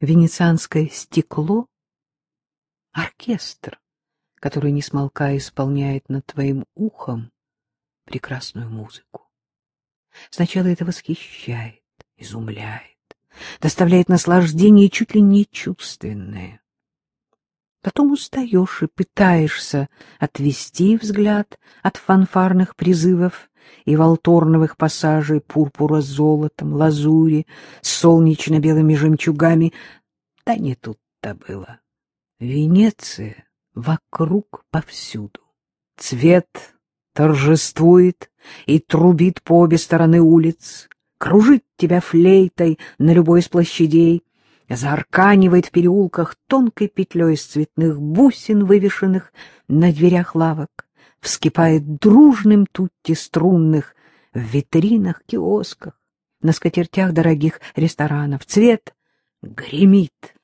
Венецианское стекло — оркестр, который, не смолкая, исполняет над твоим ухом прекрасную музыку. Сначала это восхищает, изумляет, доставляет наслаждение чуть ли не чувственное. Потом устаешь и пытаешься отвести взгляд от фанфарных призывов и волторновых пассажей пурпура с золотом, лазури, с солнечно-белыми жемчугами. Да не тут-то было. Венеция вокруг повсюду. Цвет торжествует и трубит по обе стороны улиц, кружит тебя флейтой на любой из площадей, заарканивает в переулках тонкой петлей из цветных бусин, вывешенных на дверях лавок, вскипает дружным тутти струнных в витринах, киосках, на скатертях дорогих ресторанов. Цвет гремит,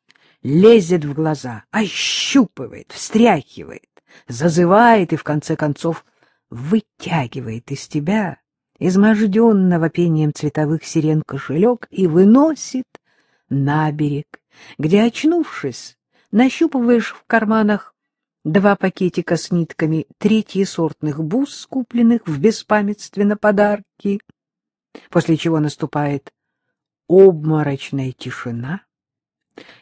лезет в глаза, ощупывает, встряхивает, зазывает и, в конце концов, вытягивает из тебя изможденного пением цветовых сирен кошелек и выносит на берег, где, очнувшись, нащупываешь в карманах два пакетика с нитками третьесортных бус, купленных в беспамятстве на подарки, после чего наступает обморочная тишина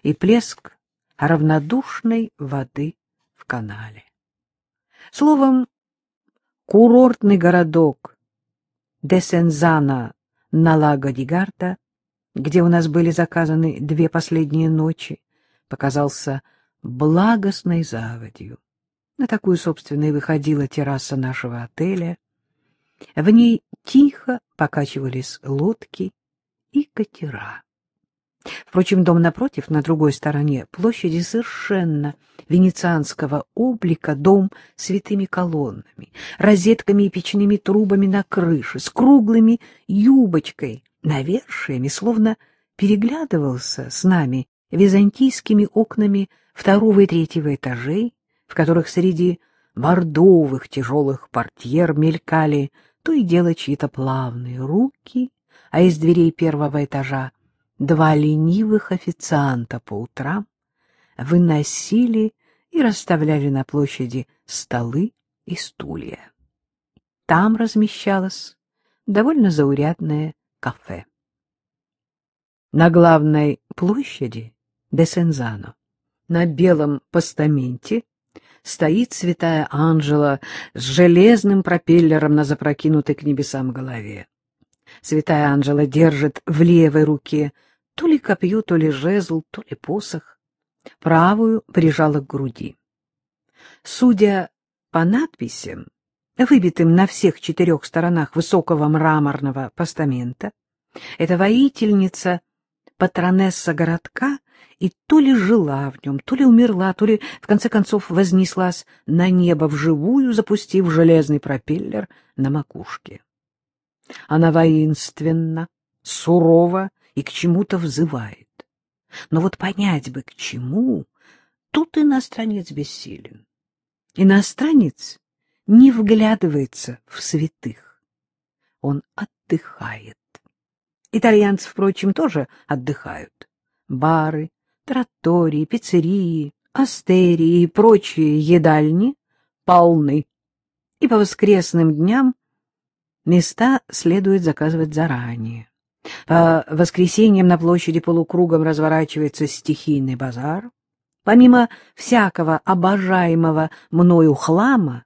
и плеск равнодушной воды в канале. Словом, курортный городок Десензана на Лаго Дигарда где у нас были заказаны две последние ночи, показался благостной заводью. На такую, собственно, и выходила терраса нашего отеля. В ней тихо покачивались лодки и катера. Впрочем, дом напротив, на другой стороне площади совершенно венецианского облика, дом с витыми колоннами, розетками и печными трубами на крыше, с круглыми юбочкой навершиями, словно переглядывался с нами византийскими окнами второго и третьего этажей, в которых среди бордовых тяжелых портьер мелькали то и дело чьи-то плавные руки, а из дверей первого этажа два ленивых официанта по утрам выносили и расставляли на площади столы и стулья. Там размещалась довольно заурядная кафе. На главной площади Десензано на белом постаменте стоит святая Анжела с железным пропеллером на запрокинутой к небесам голове. Святая Анжела держит в левой руке то ли копье, то ли жезл, то ли посох. Правую прижала к груди. Судя по надписям, выбитым на всех четырех сторонах высокого мраморного постамента. Эта воительница, патронесса городка, и то ли жила в нем, то ли умерла, то ли, в конце концов, вознеслась на небо вживую, запустив железный пропеллер на макушке. Она воинственна, сурова и к чему-то взывает. Но вот понять бы, к чему, тут иностранец бессилен. Иностранец не вглядывается в святых. Он отдыхает. Итальянцы, впрочем, тоже отдыхают. Бары, тротории, пиццерии, астерии и прочие едальни полны. И по воскресным дням места следует заказывать заранее. По воскресеньям на площади полукругом разворачивается стихийный базар. Помимо всякого обожаемого мною хлама,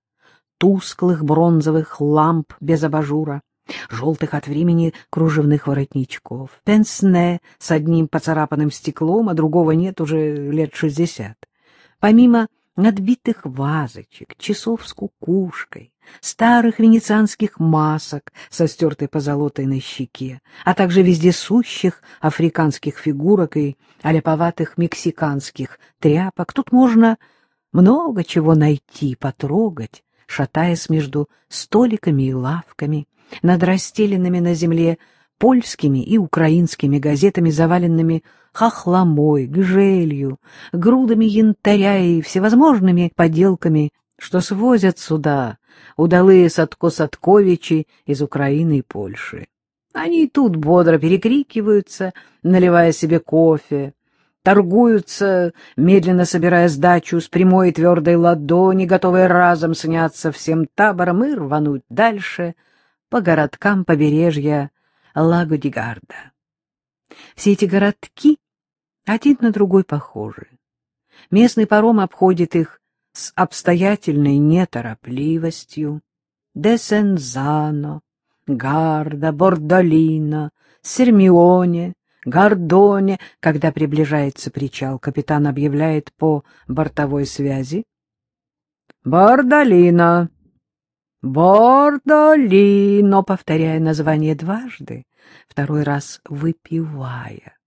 тусклых бронзовых ламп без абажура, желтых от времени кружевных воротничков, пенсне с одним поцарапанным стеклом, а другого нет уже лет шестьдесят. Помимо надбитых вазочек, часов с кукушкой, старых венецианских масок со стертой позолотой на щеке, а также вездесущих африканских фигурок и аляповатых мексиканских тряпок, тут можно много чего найти, потрогать, шатаясь между столиками и лавками, над расстеленными на земле польскими и украинскими газетами, заваленными хохломой, гжелью, грудами янтаря и всевозможными поделками, что свозят сюда удалые Садко-Садковичи из Украины и Польши. Они и тут бодро перекрикиваются, наливая себе кофе, торгуются, медленно собирая сдачу с прямой и твердой ладони, готовые разом сняться всем табором и рвануть дальше по городкам побережья Лагодигарда. Все эти городки один на другой похожи. Местный паром обходит их с обстоятельной неторопливостью. Десензано, Гарда, Бордолино, Сермионе, Гордоне. Когда приближается причал, капитан объявляет по бортовой связи. «Бордолино! Бордолино!» повторяя название дважды, второй раз выпивая,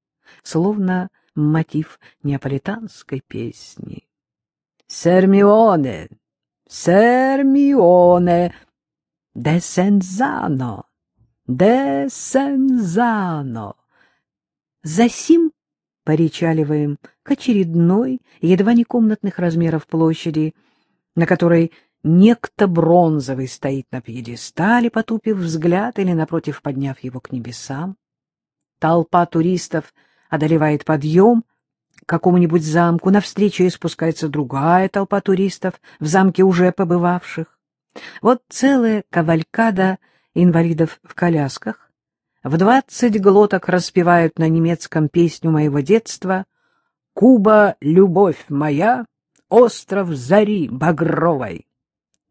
словно мотив неаполитанской песни. «Сермионе! Сермионе! Десензано! Десензано!» Засим поречаливаем к очередной, едва не комнатных размеров площади, на которой некто бронзовый стоит на пьедестале, потупив взгляд или, напротив, подняв его к небесам. Толпа туристов одолевает подъем к какому-нибудь замку, навстречу ей спускается другая толпа туристов, в замке уже побывавших. Вот целая кавалькада инвалидов в колясках, в двадцать глоток распевают на немецком песню моего детства «Куба, любовь моя, остров зари багровой».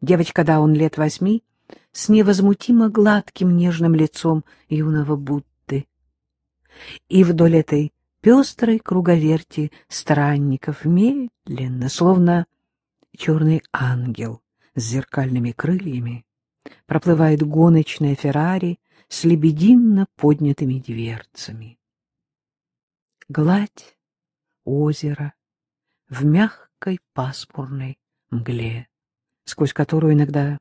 Девочка он лет восьми, с невозмутимо гладким нежным лицом юного Будды. И вдоль этой пестрой круговерти странников медленно, словно черный ангел с зеркальными крыльями, проплывает гоночная Феррари с лебединно поднятыми дверцами. Гладь озера в мягкой пасмурной мгле, сквозь которую иногда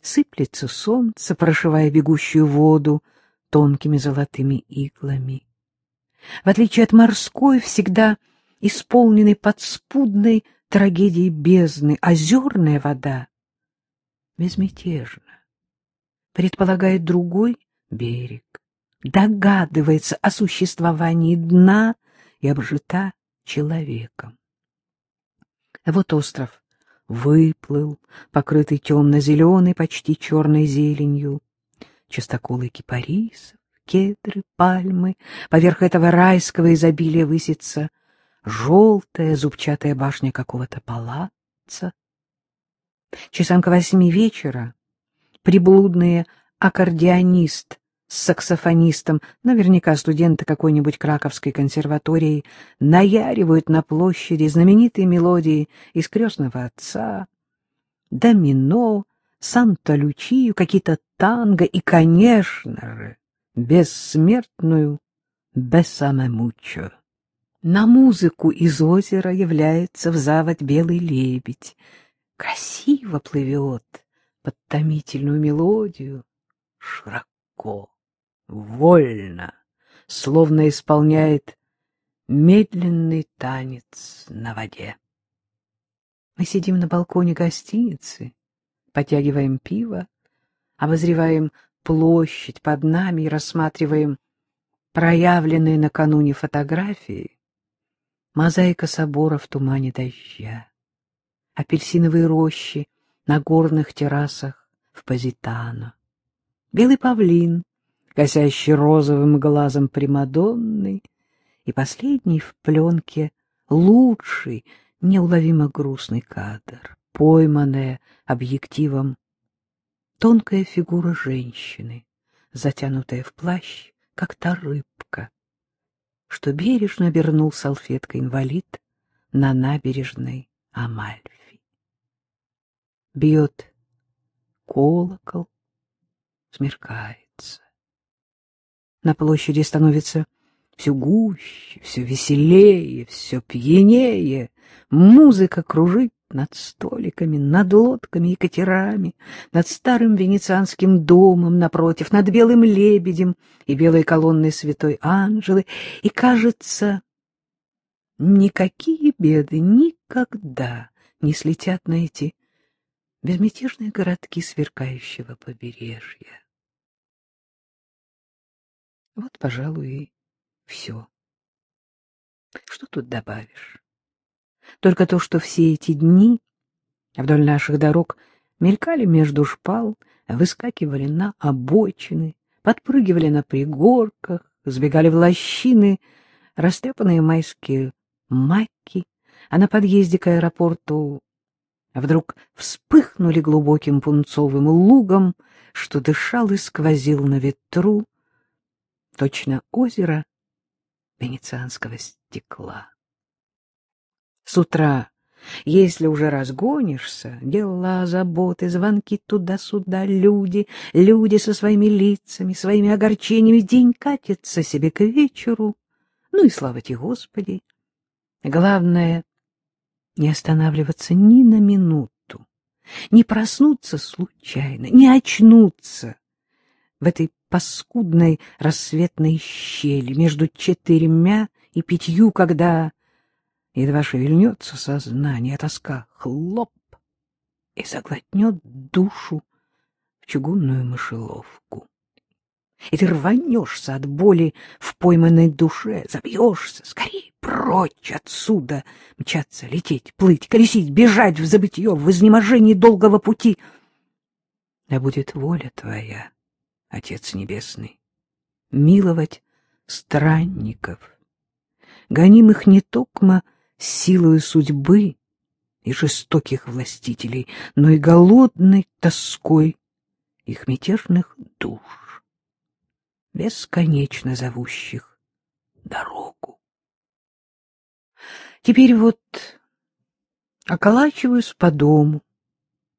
сыплется солнце, прошивая бегущую воду тонкими золотыми иглами. В отличие от морской, всегда исполненной подспудной трагедией бездны, озерная вода безмятежна, предполагает другой берег, догадывается о существовании дна и обжита человеком. Вот остров выплыл, покрытый темно-зеленой, почти черной зеленью, частоколы кипарисов, кедры, пальмы, поверх этого райского изобилия высится желтая зубчатая башня какого-то палаца. Часам к восьми вечера приблудные аккордеонист с саксофонистом, наверняка студенты какой-нибудь краковской консерватории, наяривают на площади знаменитые мелодии из «Крестного отца», «Домино», «Санта-Лючию», какие-то танго и, конечно же, бессмертную «Бессаме мучо». На музыку из озера является в заводь белый лебедь. Красиво плывет под томительную мелодию широко, вольно, словно исполняет медленный танец на воде. Мы сидим на балконе гостиницы, потягиваем пиво, обозреваем площадь под нами и рассматриваем проявленные накануне фотографии. Мозаика собора в тумане дождя, апельсиновые рощи на горных террасах в Позитано, белый павлин, косящий розовым глазом Примадонны, и последний в пленке лучший, неуловимо грустный кадр, пойманная объективом тонкая фигура женщины, затянутая в плащ, как та рыбка, что бережно обернул салфеткой инвалид на набережной Амальфи. Бьет колокол, смеркается. На площади становится все гуще, все веселее, все пьянее. Музыка кружит над столиками, над лодками и катерами, над старым венецианским домом напротив, над белым лебедем и белой колонной святой Анжелы, и, кажется, никакие беды никогда не слетят на эти безмятежные городки сверкающего побережья. Вот, пожалуй, и все. Что тут добавишь? Только то, что все эти дни вдоль наших дорог мелькали между шпал, выскакивали на обочины, подпрыгивали на пригорках, сбегали в лощины, растрепанные майские маки, а на подъезде к аэропорту вдруг вспыхнули глубоким пунцовым лугом, что дышал и сквозил на ветру, точно озеро венецианского стекла. С утра, если уже разгонишься, дела, заботы, звонки туда-сюда, люди, люди со своими лицами, своими огорчениями, день катится себе к вечеру. Ну и слава тебе, Господи! Главное — не останавливаться ни на минуту, не проснуться случайно, не очнуться в этой паскудной рассветной щели между четырьмя и пятью, когда едва шевельнется сознание, тоска хлоп и заглотнет душу в чугунную мышеловку. И ты рванешься от боли в пойманной душе, забьешься, скорее прочь отсюда, мчаться, лететь, плыть, колесить, бежать в забытье, в изнеможении долгого пути. Да будет воля твоя, Отец Небесный, миловать странников, гонимых не токмо силою судьбы и жестоких властителей, но и голодной тоской их мятежных душ, бесконечно зовущих дорогу. Теперь вот околачиваюсь по дому,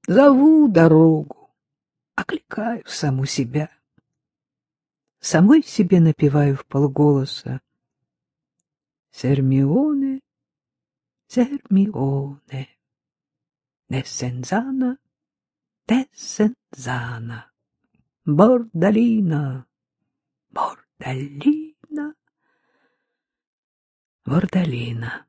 зову дорогу, окликаю саму себя самой себе напеваю в полголоса. Сермионе, Сермионе, Дессензана, Дессензана, Бордалина, Бордалина, Бордалина.